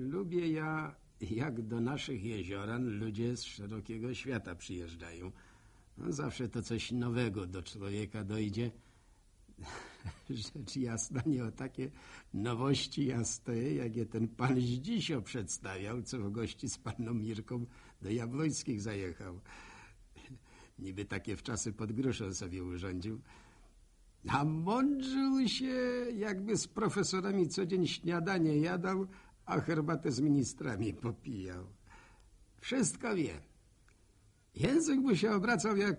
Lubię ja, jak do naszych jezioran ludzie z szerokiego świata przyjeżdżają. No, zawsze to coś nowego do człowieka dojdzie. Rzecz jasna, nie o takie nowości ja stoję, jak je ten pan Zdzisio przedstawiał, co w gości z panną Mirką do Jabłońskich zajechał. Niby takie w czasy pod gruszą sobie urządził. A mądrzył się, jakby z profesorami co dzień śniadanie jadał, a herbatę z ministrami popijał. Wszystko wie. Język mu się obracał jak,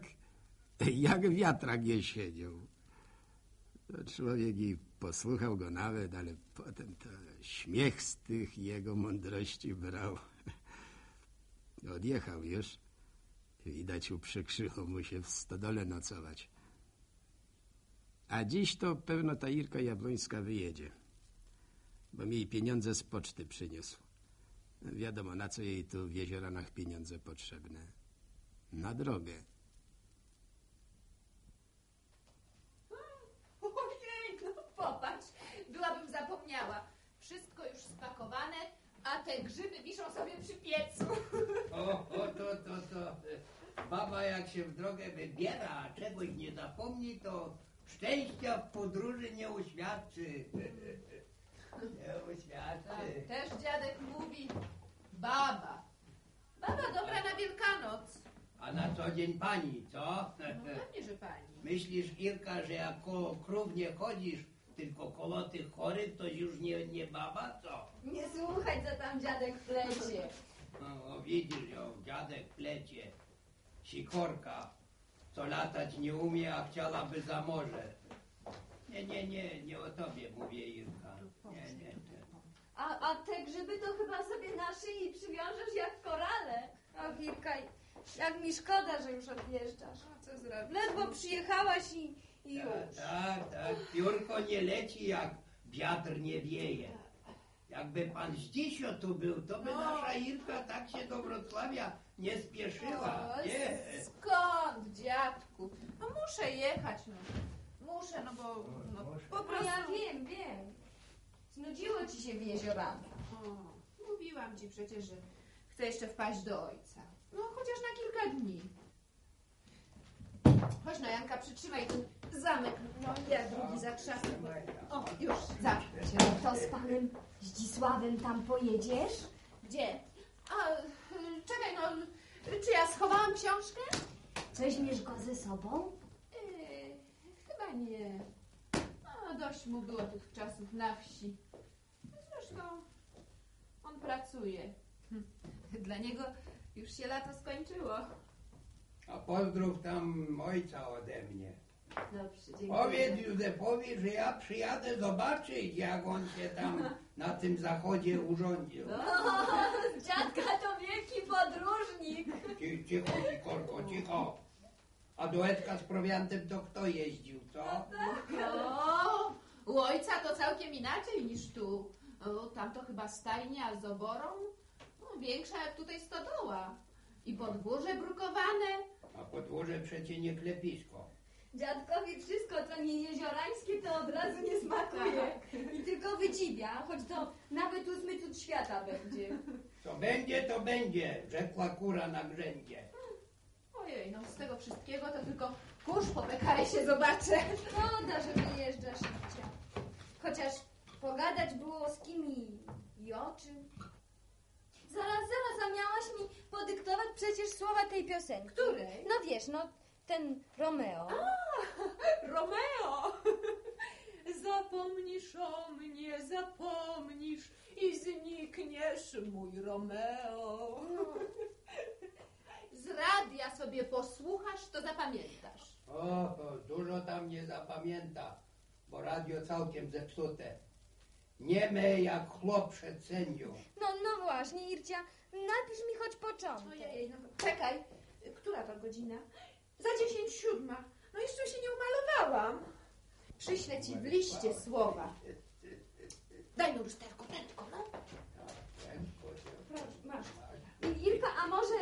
jak wiatrak jesienią. Człowiek i posłuchał go nawet, ale potem to śmiech z tych jego mądrości brał. Odjechał już. Widać uprzykrzyło mu się w stodole nocować. A dziś to pewno ta Irka Jabłońska wyjedzie, bo mi jej pieniądze z poczty przyniósł. Wiadomo, na co jej tu w jezioranach pieniądze potrzebne. Na drogę. Ojej, no popatrz, byłabym zapomniała. Wszystko już spakowane, a te grzyby wiszą sobie przy piecu. O, o, to, to, to. Baba jak się w drogę wybiera, a czegoś nie zapomni, to szczęścia w podróży nie uświadczy. Nie też dziadek mówi, baba. Baba dobra na Wielkanoc. A na co dzień pani, co? No pewnie, że pani. Myślisz, Irka, że jak koło krów nie chodzisz, tylko koło tych chorych, to już nie, nie baba, co? Nie słuchaj, co tam dziadek plecie. No, o, widzisz ją, dziadek plecie. Sikorka, co latać nie umie, a chciałaby za morze. Nie, nie, nie, nie o tobie mówię, Irka. Nie, nie, nie. A, a te grzyby to chyba sobie na szyi przywiążesz jak korale. Ach, Irka, jak mi szkoda, że już odjeżdżasz. A co zrobić? Ledwo przyjechałaś i, i już. Tak, tak, tak. Piórko nie leci, jak wiatr nie wieje. Jakby pan Zdzisio tu był, to by No. nasza Irka tak się do Wrocławia nie spieszyła. O, Nie. Skąd, dziadku? No muszę jechać, no. Muszę, no bo no, po No prostu... ja wiem, wiem. Znudziło ci się w jeziorach. O, mówiłam ci przecież, że chcę jeszcze wpaść do ojca. No, chociaż na kilka dni. Chodź no, Janka, przytrzymaj ten zamek. No, ja drugi zatrzasnę. O, już, za. To z panem Zdzisławem tam pojedziesz? Gdzie? A, czekaj, no, czy ja schowałam książkę? Weźmiesz go ze sobą? Yy, chyba nie. No, dość mu było tych czasów na wsi. Zresztą on pracuje. Hm, Dla niego już się lato skończyło. A pozdrów tam ojca ode mnie. Dobrze, dziękuję. Powiedz Józefowi, że ja przyjadę zobaczyć, jak on się tam na tym zachodzie urządził. Dziadka to wielki podróżnik. Ci- Cicho, Sikorko, cicho. A do Edka z prowiantem to kto jeździł, co? O, u ojca to całkiem inaczej niż tu. O, tam to chyba stajnia z oborą. No, większa jak tutaj stodoła. I podwórze brukowane. A podwórze przecie nie klepisko. Dziadkowi wszystko, co nie jeziorańskie, to od razu nie smakuje. I tylko wydziwia, choć to nawet ósmy cud świata będzie. Co będzie, to będzie, rzekła kura na grzędzie. Ojej, no z tego wszystkiego to tylko kurz po PKS-ie zobaczę. Szkoda, że wyjeżdżasz, Ircia. Chociaż pogadać było z kim i, i o czym. Zaraz, zaraz, a miałaś mi podyktować przecież słowa tej piosenki. Której? No wiesz, no ten Romeo. Romeo! Zapomnisz o mnie, zapomnisz i znikniesz, mój Romeo. Z radia sobie posłuchasz, to zapamiętasz. O, o, dużo tam nie zapamięta, bo radio całkiem zepsute. Nieme jak chłop przed sędzią. No, no właśnie, Ircia, napisz mi choć początek. Ojej, no czekaj, która to godzina? Za dziesięć siódma. No jeszcze się nie umalowałam. Przyślę ci w liście słowa. Daj no lusterko, prędko, no. Prędko się Proszę, masz. I- Irka, a może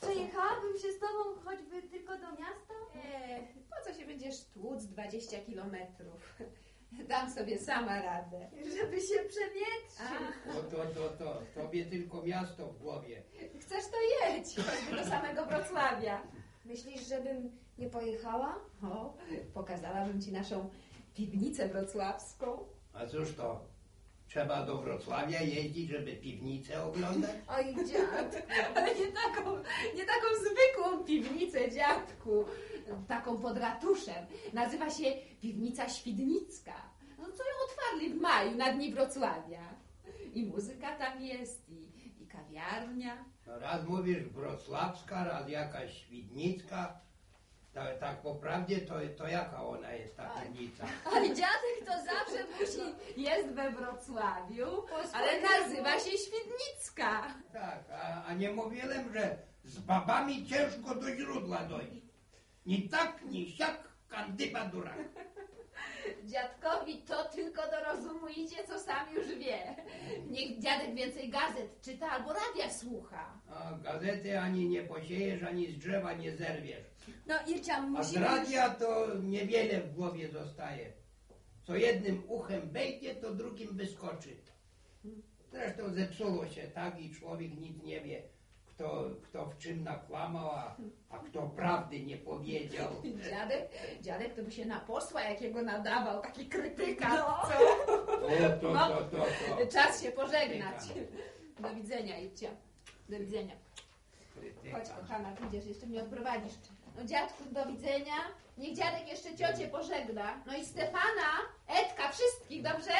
przejechałabym się z tobą choćby tylko do miasta? E, po co się będziesz tłuc 20 kilometrów? dam sobie sama radę. Żeby się przewietrzyć. To, to, to, to, tobie tylko miasto w głowie. Chcesz to jedź, choćby do samego Wrocławia. Myślisz, żebym nie pojechała? O, pokazałabym ci naszą piwnicę wrocławską. A cóż to? Trzeba do Wrocławia jeździć, żeby piwnicę oglądać? Oj, dziad. Ale nie taką, nie taką zwykłą piwnicę, dziadku. Taką pod ratuszem. Nazywa się Piwnica Świdnicka. No co ją otwarli w maju na dni Wrocławia. I muzyka tam jest, i, i kawiarnia. No raz mówisz wrocławska, raz jakaś świdnicka. Tak, tak po prawdzie, to, to jaka ona jest ta piwnica? Ale dziadek to zawsze musi... Jest we Wrocławiu, ale nazywa się Świdnicka. Tak, a, a nie mówiłem, że z babami ciężko do źródła dojść. Ni tak, ni siak, kandyba durak. Dziadkowi to tylko do rozumu idzie, co sam już wie. Niech dziadek więcej gazet czyta albo radia słucha. A gazety ani nie posiejesz, ani z drzewa nie zerwiesz. No, Ircia, A z musimy... radia to niewiele w głowie zostaje. Co jednym uchem wejdzie, to drugim wyskoczy. Zresztą zepsuło się tak i człowiek nic nie wie, kto, kto w czym nakłamał, a, a kto prawdy nie powiedział. Dziadek, dziadek to by się na posła jakiego nadawał, taki krytyka. No. Co? To, to, to, to, to. Czas się pożegnać. Do widzenia, Idźcia. Do widzenia. Krytyka. Chodź, kochana, pójdziesz, jeszcze mnie odprowadzisz. No dziadku, do widzenia. Niech dziadek jeszcze ciocię pożegna. No i Stefana, Edka, wszystkich, dobrze?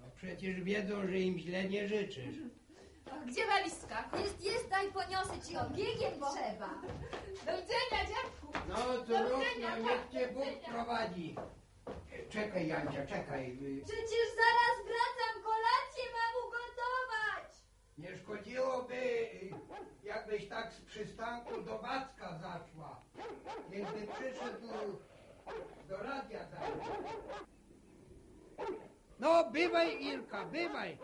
No przecież wiedzą, że im źle nie życzysz. Gdzie walizka? Jest, jest, daj poniosę ci ją. Biegiem trzeba. Do widzenia, dziadku. No Do córówko, widzenia, niech cię do Bóg widzenia. prowadzi. Czekaj Jancia, czekaj. Przecież zaraz wracam, kolację mam ugotować. Nie szkodziłoby, jakbyś tak z przystanku do Wacka zaszła. Jakby przyszedł do radia zajrzeć. No, bywaj Irka, bywaj.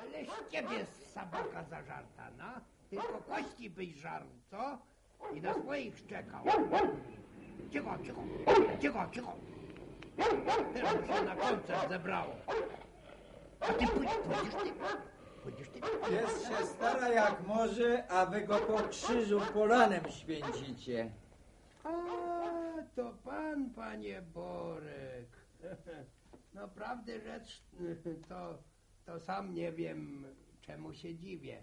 Ale z ciebie sabaka zażarta, no. Tylko kości byś żarł, co? I na swoich szczekał. Cicho, cicho, cicho, cicho. Teraz się na koncert zebrało. A ty pójdź, pójdziesz ty. Pójdziesz ty. Pies się stara jak może, a wy go po krzyżu kolanem święcicie. A, to pan, panie Borek. No prawdę rzecz, to, to sam nie wiem, czemu się dziwię.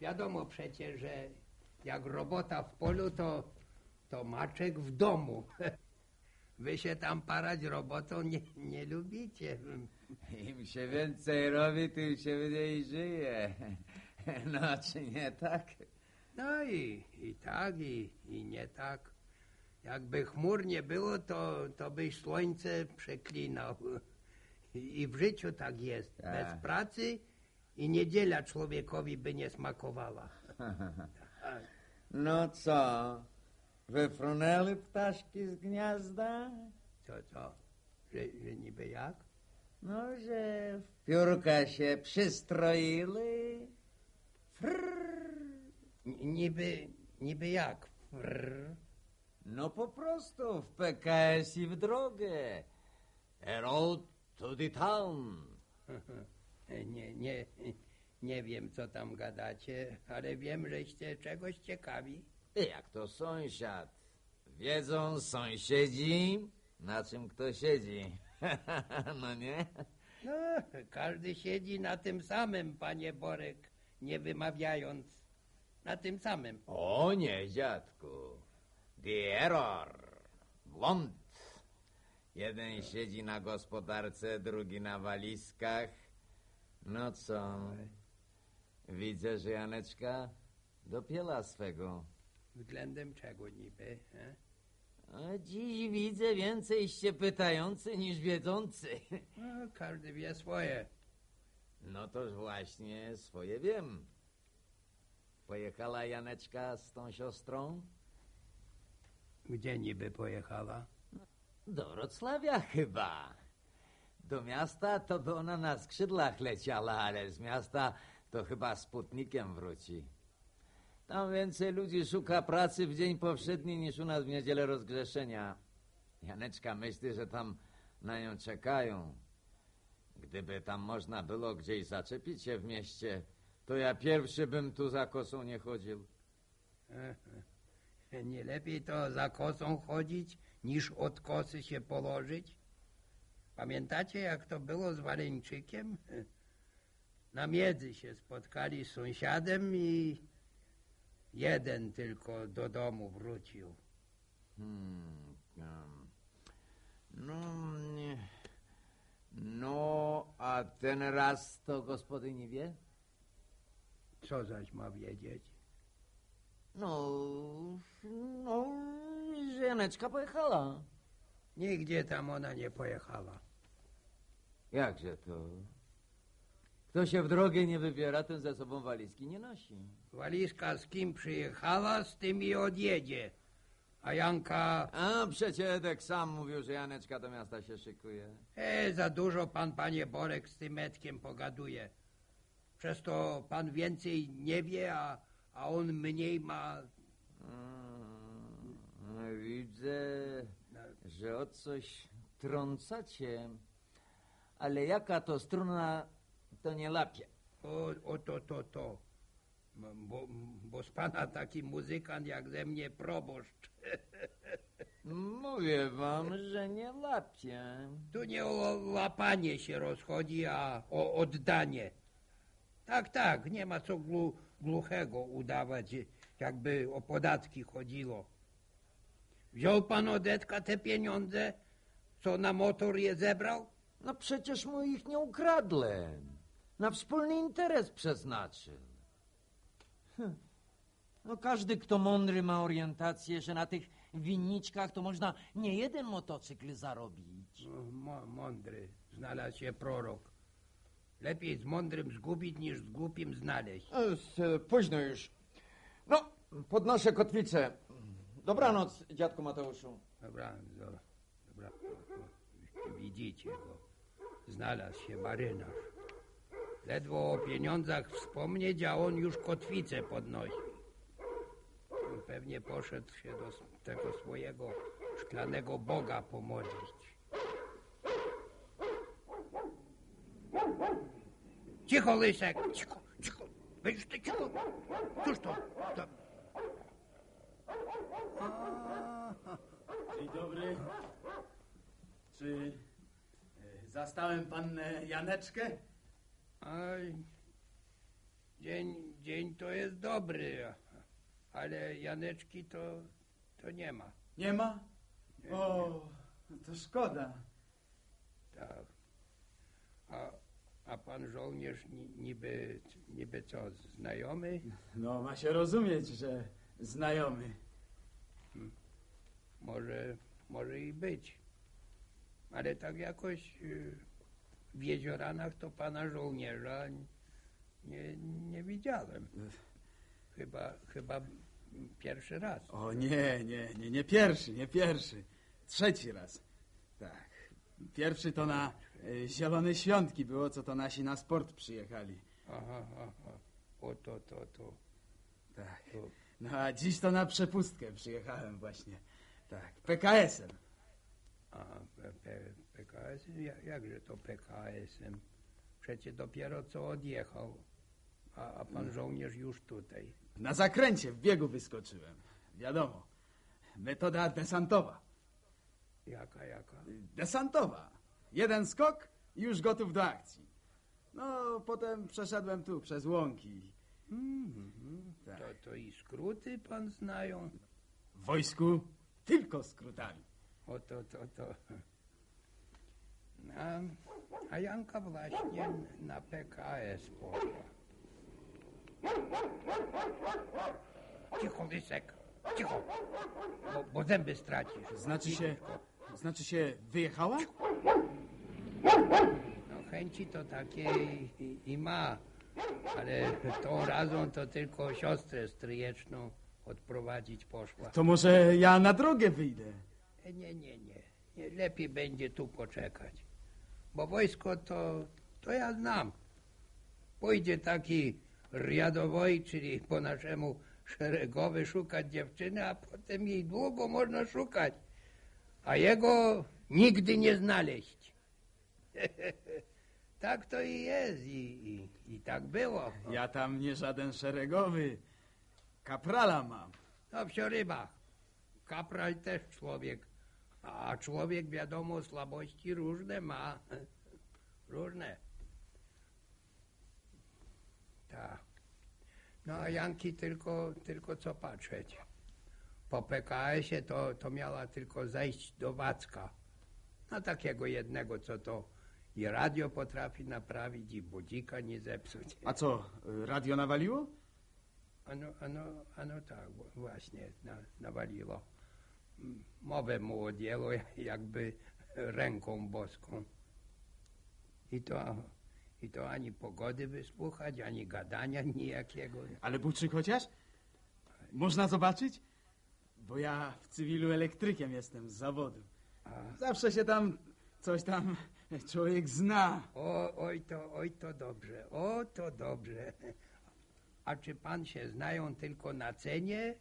Wiadomo przecież, że jak robota w polu, to, to maczek w domu. Wy się tam parać robotą nie, nie lubicie. Im się więcej robi, tym się mniej żyje. No, czy nie tak? No i, i tak, i, i nie tak. Jakby chmur nie było, to, to byś słońce przeklinał. I, w życiu tak jest. Tak. Bez pracy i niedziela człowiekowi by nie smakowała. No co? Wyfrunęły ptaszki z gniazda? Co, co? Że, że niby jak? No, że w piórka się przystroiły. Frrr. Niby, niby jak? Frr. No po prostu w PKS i w drogę. Herald to the town. Nie, nie, nie wiem, co tam gadacie, ale wiem, żeście czegoś ciekawi. Jak to sąsiad? Wiedzą sąsiedzi, na czym kto siedzi. no nie? No, każdy siedzi na tym samym, panie Borek, nie wymawiając. Na tym samym. O nie, dziadku. The error. Błąd. Jeden siedzi na gospodarce, drugi na walizkach. No co? Widzę, że Janeczka dopięła swego. Względem czego niby? E? A dziś widzę więcejście pytający niż wiedzący. No, każdy wie swoje. No toż właśnie swoje wiem. Pojechała Janeczka z tą siostrą? Gdzie niby pojechała? Do Wrocławia chyba. Do miasta to by ona na skrzydlach leciała, ale z miasta to chyba sputnikiem wróci. Tam więcej ludzi szuka pracy w dzień powszedni niż u nas w niedzielę rozgrzeszenia. Janeczka myśli, że tam na nią czekają. Gdyby tam można było gdzieś zaczepić się w mieście, to ja pierwszy bym tu za kosą nie chodził. Nie lepiej to za kosą chodzić, niż od kosy się położyć? Pamiętacie, jak to było z Waleńczykiem? Na miedzy się spotkali z sąsiadem i jeden tylko do domu wrócił. Hmm, no, no, a ten raz to gospodyni wie? Co zaś ma wiedzieć? No, no, że Janeczka pojechała. Nigdzie tam ona nie pojechała. Jakże to? Kto się w drogę nie wybiera, ten ze sobą walizki nie nosi. Walizka z kim przyjechała, z tym i odjedzie. A Janka, A przecież Edek sam mówił, że Janeczka do miasta się szykuje. e, za dużo pan, panie Borek, z tym Edkiem pogaduje. Przez to pan więcej nie wie, a, a on mniej ma... Mm, widzę, że o coś trącacie. Ale jaka to struna, to nie lapie. O, o to, to, to. Bo, bo z pana taki muzykant jak ze mnie proboszcz. Mówię wam, że nie lapie. Tu nie o łapanie się rozchodzi, a o oddanie. Tak, tak, nie ma co glu, głuchego udawać, jakby o podatki chodziło. Wziął pan od Edka te pieniądze, co na motor je zebrał? No przecież mu ich nie ukradłem. Na wspólny interes przeznaczył. Hm. No każdy, kto mądry ma orientację, że na tych winniczkach to można nie jeden motocykl zarobić. O, mo- mądry, znalazł się prorok. Lepiej z mądrym zgubić, niż z głupim znaleźć. E, Późno już. No, podnoszę kotwicę. Dobranoc, dziadku Mateuszu. Dobra, dobra, dobra. Widzicie go. Znalazł się marynarz. Ledwo o pieniądzach wspomnieć, a on już kotwicę podnosi. Pewnie poszedł się do tego swojego szklanego boga pomodlić. Cicho, Lysek! Cicho, cicho! Weź ty cicho! Cóż to? to... Dzień dobry. Czy e, zastałem pannę Janeczkę? Aj, dzień, dzień to jest dobry, ale Janeczki to, to nie ma. Nie ma? O, to szkoda. Tak. A, a pan żołnierz ni, niby, niby co, znajomy? No, ma się rozumieć, że znajomy. Może, może i być. Ale tak jakoś y, w jezioranach to pana żołnierza nie, nie widziałem. Chyba, chyba pierwszy raz. O nie, nie, nie, nie pierwszy, nie pierwszy. Trzeci raz. Tak. Pierwszy to na Zielone Świątki było, co to nasi na sport przyjechali. Aha, aha. O to, to, to. Tak. to. No a dziś to na przepustkę przyjechałem właśnie. Tak, PKS-em. A, P, P, PKS? Ja, jakże to PKS-em? Przecie dopiero co odjechał, a, a pan żołnierz już tutaj. Na zakręcie w biegu wyskoczyłem. Wiadomo. Metoda desantowa. Jaka, jaka? Desantowa. Jeden skok i już gotów do akcji. No, potem przeszedłem tu przez łąki. Mhm. Tak. To, to i skróty pan znają? W wojsku tylko skrótami. O to, to, to. A, a Janka właśnie na PKS poszła. Cicho, Lysek, cicho, bo, bo zęby stracisz. Znaczy się, znaczy się wyjechała? No chęci to takie i, i ma, ale tą razą to tylko siostrę stryjeczną odprowadzić poszła. To może ja na drogę wyjdę. E, Nie, nie, nie, nie. Lepiej będzie tu poczekać. Bo wojsko to, to ja znam. Pójdzie taki riadowoj, czyli po naszemu szeregowy szukać dziewczyny, a potem jej długo można szukać. A jego nigdy nie znaleźć. tak to i jest i, i, i tak było. Ja tam nie żaden szeregowy. Kaprala mam. No wsio ryba. Kapral też człowiek. A człowiek wiadomo słabości różne ma. Różne. Tak. No a Janki tylko, tylko co patrzeć. Po PKS-ie to, to miała tylko zejść do Wacka. No takiego jednego, co to i radio potrafi naprawić, i budzika nie zepsuć. A co, radio nawaliło? Ano, ano, ano tak, właśnie, na, nawaliło. Mowę mu odjęło jakby ręką boską. I to, I to ani pogody wysłuchać, ani gadania nijakiego. Ale buczyk chociaż? Można zobaczyć? Bo ja w cywilu elektrykiem jestem z zawodu. A, Zawsze się tam coś tam człowiek zna. o, oj to, oj to dobrze, o to dobrze. A czy pan się znają tylko na cenie,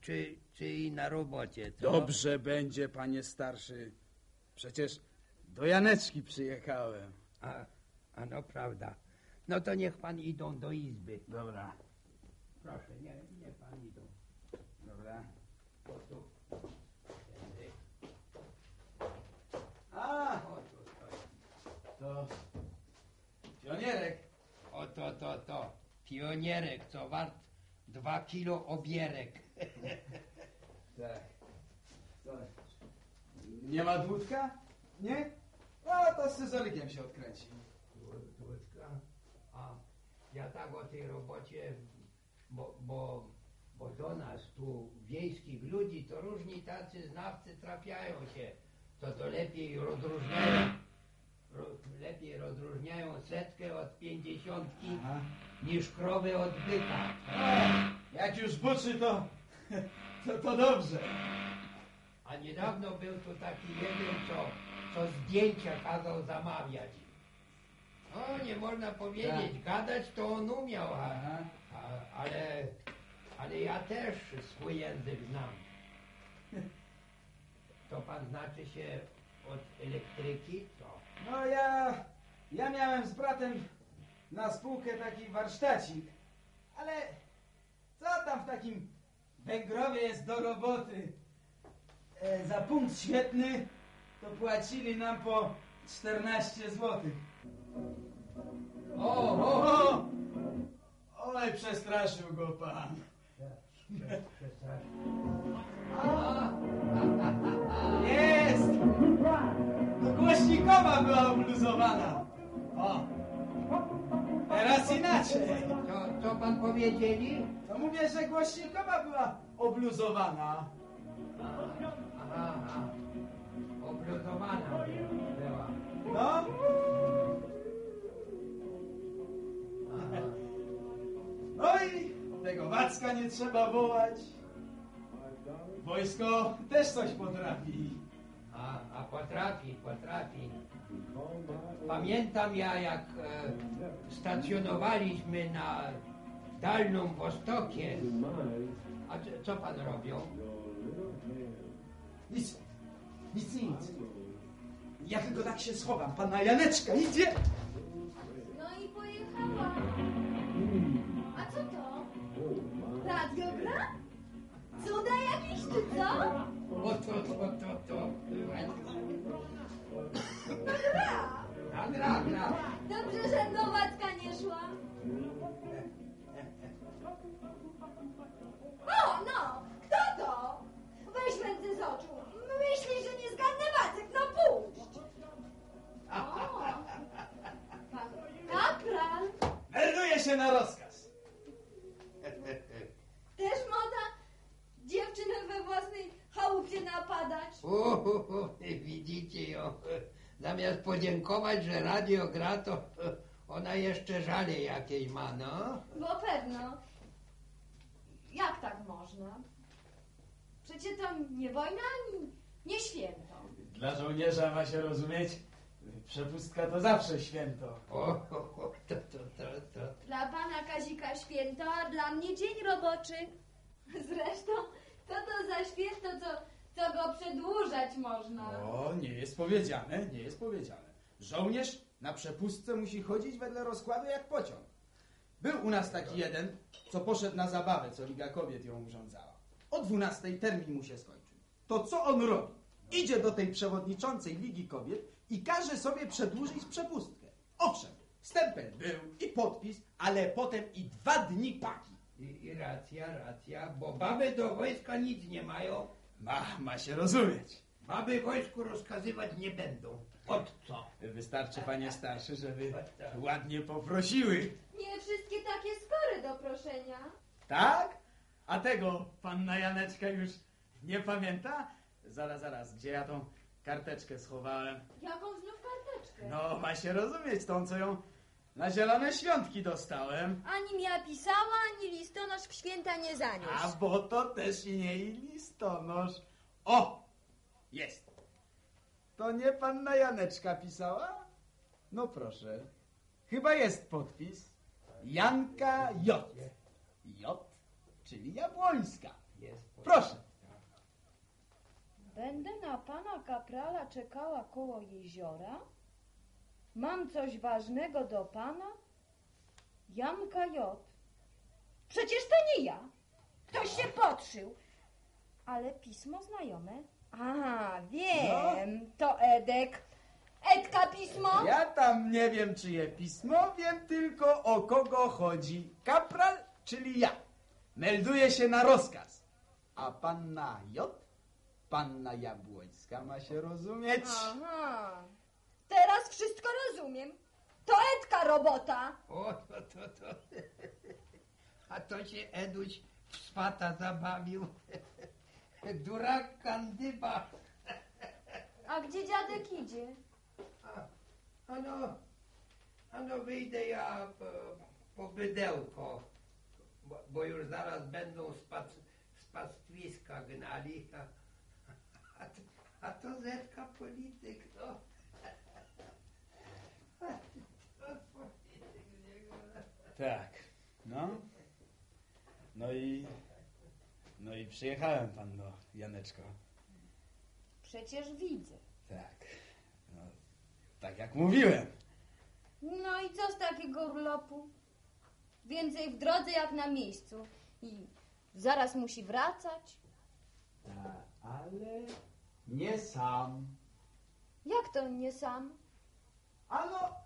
czy, czy i na robocie? Co? Dobrze będzie, panie starszy. Przecież do Janeczki przyjechałem. A, a no prawda. No to niech pan idą do izby. Dobra, Proszę, nie, nie pan idą. dobra. O tu. Tędy. A, O tu stoi. To pionierek. O to, to, to. Pionierek, co wart dwa kilo obierek. Tak. Co? Nie ma dwódka? Nie? No to z scyzorykiem się odkręci. Dwódka. A ja tak o tej robocie, bo, bo, bo do nas tu wiejskich ludzi to różni tacy znawcy trafiają się. To to lepiej rozróżniają. Lepiej rozróżniają setkę od pięćdziesiątki Aha. niż krowę od byka. Jak już buczy, to, to, to dobrze. A niedawno był tu taki jeden, co, co zdjęcia kazał zamawiać. O, nie można powiedzieć, gadać to on umiał, a, a, ale, ale ja też swój język znam. To pan znaczy się od elektryki? No ja, ja miałem z bratem na spółkę taki warsztacik, ale co tam w takim Węgrowie jest do roboty? E, za punkt świetny to płacili nam po 14 złotych. O, o, O! Oj, przestraszył go pan. Jest! Głośnikowa była obluzowana. O! Teraz inaczej. co, co pan powiedzieli? To mówię, że głośnikowa była obluzowana. Aha, aha. Obluzowana była. No? Aha. No i tego Wacka nie trzeba wołać. Wojsko też coś potrafi. A, a potrafi, potrafi. Pamiętam ja, jak e, stacjonowaliśmy na Dalnym Wostokie. A co, co pan robił? Nic, nic, nic. Ja tylko tak się schowam. Pana Janeczka idzie. No i pojechała. A co to? Radio gra? Cuda jakieś czy co? O to, to, to, to. No gra. A gra, gra. Dobrze, że do Wacka nie szła. O, no! Kto to? Weź ręce z oczu. Myślisz, że nie zgadnę Wacek? No puść! O! Pan kapral. Melduje się na rozkaz. Też moda dziewczynę we własnej chałupie napadać. Uhuhu, widzicie ją. Zamiast podziękować, że radio gra, to ona jeszcze żale jakieś ma, no. Bo pewno. Jak tak można? Przecie to nie wojna, ani nie święto. Dla żołnierza ma się rozumieć. Przepustka to zawsze święto. O, to, to, to, to. Dla pana Kazika święto, a dla mnie dzień roboczy. Zresztą, co to za święto, co co go przedłużać można. O, nie jest powiedziane, nie jest powiedziane. Żołnierz na przepustce musi chodzić wedle rozkładu jak pociąg. Był u nas taki jeden, co poszedł na zabawę, co Liga Kobiet ją urządzała. O 12 termin mu się skończył. To co on robi? Idzie do tej przewodniczącej Ligi Kobiet i każe sobie przedłużyć przepustkę. Owszem, stempel był i podpis, ale potem i dwa dni paki. I, I racja, racja, bo baby do wojska nic nie mają. Ma, ma się rozumieć. Baby wojsku rozkazywać nie będą. Od co? Wystarczy, panie starszy, żeby ładnie poprosiły. Nie wszystkie takie skory do proszenia. Tak? A tego panna Janeczka już nie pamięta? Zaraz, zaraz, gdzie ja tą karteczkę schowałem? Jaką znów karteczkę? No, ma się rozumieć, tą, co ją na zielone świątki dostałem. Ani mi pisała, ani listonosz w święta nie A zaniósł. bo to też i nie i listonosz. O! Jest. To nie panna Janeczka pisała? No proszę. Chyba jest podpis. Janka J. J, czyli Jabłońska. Jest. Proszę. Będę na pana kaprala czekała koło jeziora? Mam coś ważnego do pana? Janka J. Przecież to nie ja. Ktoś się podszył. Ale pismo znajome. Aha, wiem. To Edek. Edka pismo? Ja tam nie wiem, czyje pismo, wiem tylko o kogo chodzi. Kapral, czyli ja. Melduje się na rozkaz. A panna J, panna Jabłońska ma się rozumieć. Aha. Teraz wszystko rozumiem. To Edka robota. O, to, to, to. A to się Eduś w swata zabawił. Durak kandyba. A gdzie dziadek idzie? Ano, ano wyjdę ja po, po bydełko, bo, bo już zaraz będą z, pac, z pastwiska gnali. A, a, to, a to Zetka polityk, no. To polityk z niego. Tak, no. No i... No i przyjechałem, panno Janeczko. Przecież widzę. Tak, no, tak jak mówiłem. No i co z takiego urlopu? Więcej w drodze jak na miejscu. I zaraz musi wracać. ale nie sam. Jak to nie sam? Ano,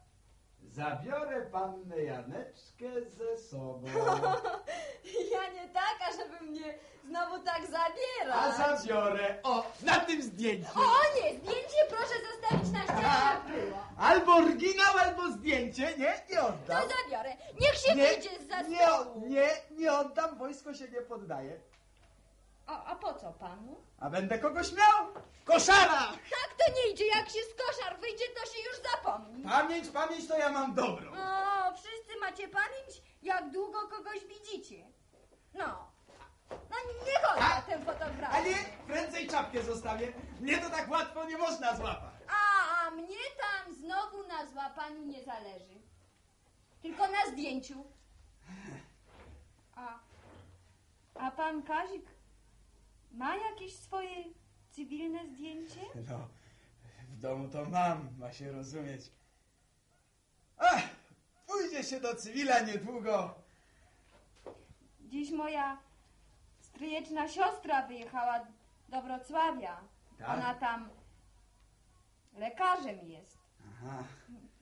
zabiorę pannę Janeczkę ze sobą. Ja nie taka, żeby mnie znowu tak zabierać. A zabiorę, o, na tym zdjęciu. O nie, zdjęcie proszę zostawić na ścianie jak było. Albo oryginał, albo zdjęcie. Nie, nie To oddam. zabiorę. Niech się wyjdzie z nie, stołu. nie, nie oddam, wojsko się nie poddaje. A, a po co panu? A będę kogoś miał? Koszara! Tak to nie idzie, jak się z koszar wyjdzie, to się już zapomni. Pamięć, pamięć to ja mam dobrą. O, wszyscy macie pamięć, jak długo kogoś widzicie. No, no nie chodź na tę fotografię. A nie, prędzej czapkę zostawię. Mnie to tak łatwo nie można złapać. A, a mnie tam znowu na złapaniu nie zależy. Tylko na zdjęciu. A, a pan Kazik ma jakieś swoje cywilne zdjęcie? No, w domu to mam, ma się rozumieć. Ach, pójdzie się do cywila niedługo. Dziś moja stryjeczna siostra wyjechała do Wrocławia. Tak? Ona tam lekarzem jest. Aha,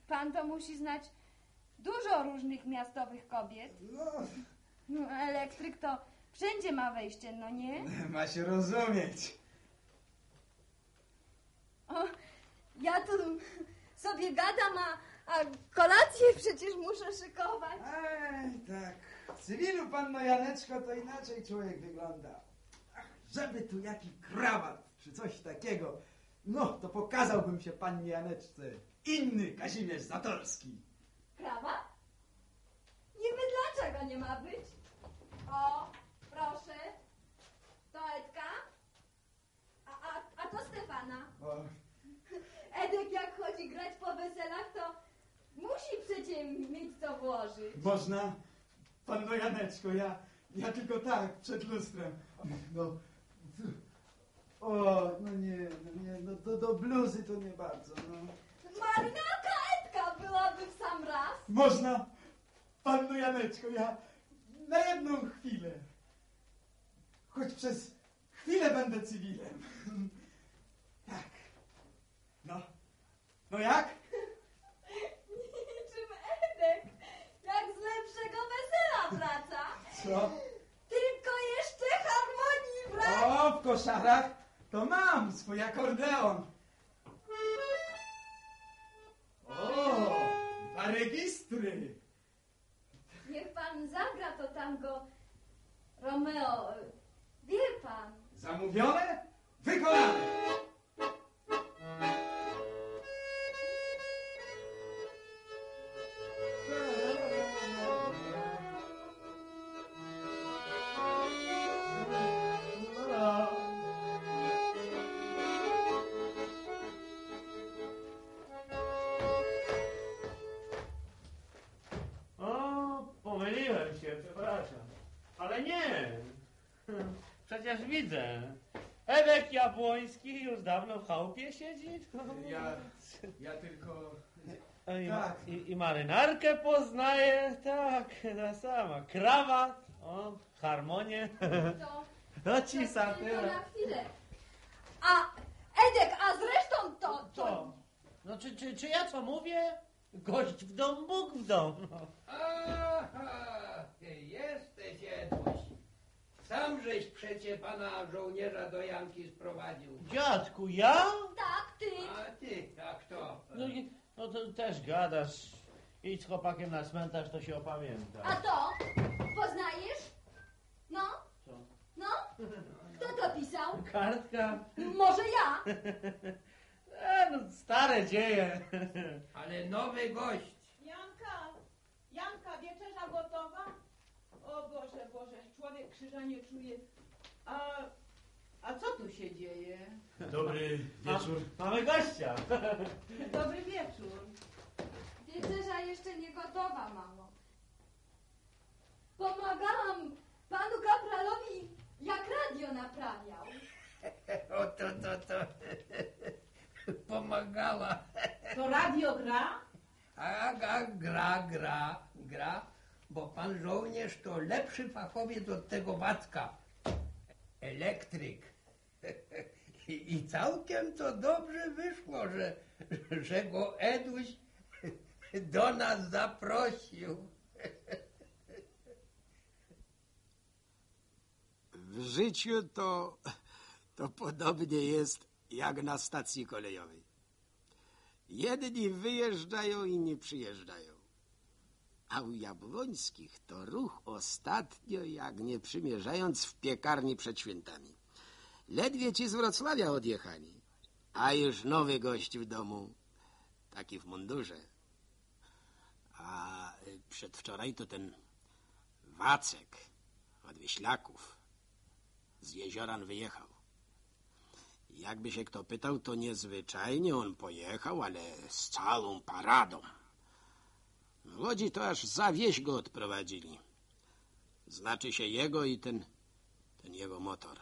Pan to musi znać dużo różnych miastowych kobiet. no, Elektryk to wszędzie ma wejście, no nie? ma się rozumieć. O, ja tu sobie gadam, a, a kolację przecież muszę szykować. Ej, tak, w cywilu, panno Janeczko, to inaczej człowiek wygląda. Ach, żeby tu jaki krawat, czy coś takiego, no, to pokazałbym się pannie Janeczce. Inny Kazimierz Zatorski. Krawa? Niby dlaczego nie ma być? O, proszę. To Edka. A, a, a to Edek jak chodzi grać po weselach, to musi przecie mieć co włożyć. Można? Panno Janeczko, ja, ja tylko tak, przed lustrem. No, O, no nie, no nie, no do, do bluzy to nie bardzo, no. Marynarka Edka byłaby w sam raz. Można, panno Janeczko, ja na jedną chwilę. Choć przez chwilę będę cywilem. Tak. No, no jak? Niczym Edek, jak z lepszego wesela wraca. Co? Tylko jeszcze harmonii brak. O, w koszarach to mam swój akordeon. O, a registry. Niech pan zagra to tango Romeo. Wie pan. Zamówione? Ja, tylko... I, Tak. i, I marynarkę poznaję. Tak, ta sama. Krawat, o, harmonię. To, No ci to sam tylko tyle. na chwilę. A Edek, a zresztą to, to Co? No czy, czy, czy ja co mówię? Gość w dom, Bóg w dom. No. Aha. Sam żeś przecie pana żołnierza do Janki sprowadził. Dziadku, ja? tak, ty. A ty, a kto? No, i- no to też gadasz. Idź z chłopakiem na cmentarz, to się opamięta. A to? Poznajesz? No, Co? no. Kto to pisał? Kartka? Może ja. E, no, stare dzieje. Ale nowy gość. Janka, Janka, wieczerza gotowa? O Boże, Boże, człowiek krzyża nie czuje. A, a co tu się dzieje? Dobry wieczór. Mamy gościa. Dobry wieczór. Wieczerza jeszcze nie gotowa, mamo. Pomagałam panu kapralowi, jak radio naprawiał. O to, to, to. Pomagała. To radio gra? A, a gra, gra, gra, bo pan żołnierz to lepszy fachowiec od tego Wacka. Elektryk. I, całkiem to dobrze wyszło, że, że go Eduś do nas zaprosił. W życiu to, to podobnie jest jak na stacji kolejowej. Jedni wyjeżdżają, inni przyjeżdżają. A u Jabłońskich to ruch ostatnio, jak nie przymierzając w piekarni przed świętami. Ledwie ci z Wrocławia odjechali, a już nowy gość w domu, taki w mundurze. A przedwczoraj to ten Wacek od Wieślaków z jezioran wyjechał. Jakby się kto pytał, to niezwyczajnie on pojechał, ale z całą paradą. W Łodzi to aż za wieś go odprowadzili. Znaczy się jego i ten, ten jego motor.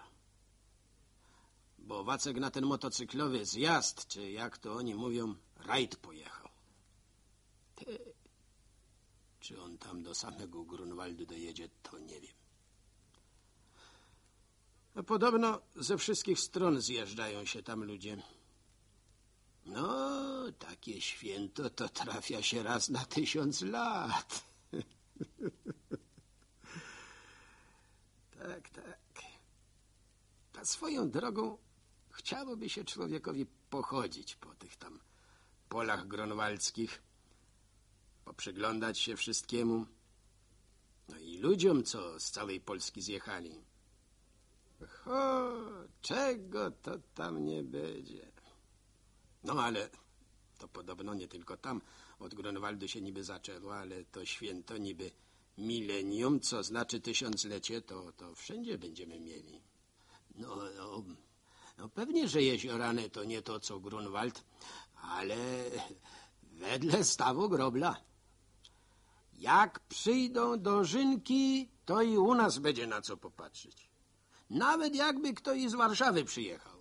Bo Wacek na ten motocyklowy zjazd, czy jak to oni mówią, rajd pojechał. Ty, czy on tam do samego Grunwaldu dojedzie, to nie wiem. No, podobno ze wszystkich stron zjeżdżają się tam ludzie. No, takie święto to trafia się raz na tysiąc lat. tak, tak. A swoją drogą chciałoby się człowiekowi pochodzić po tych tam polach grunwaldzkich, poprzyglądać się wszystkiemu. No i ludziom, co z całej Polski zjechali. Ho, czego to tam nie będzie? No ale to podobno nie tylko tam. Od Grunwaldu się niby zaczęło, ale to święto niby milenium, co znaczy tysiąclecie, to, to wszędzie będziemy mieli. No, no, no pewnie, że jeziorane to nie to, co Grunwald, ale wedle stawu grobla. Jak przyjdą dożynki, to i u nas będzie na co popatrzeć. Nawet jakby kto i z Warszawy przyjechał.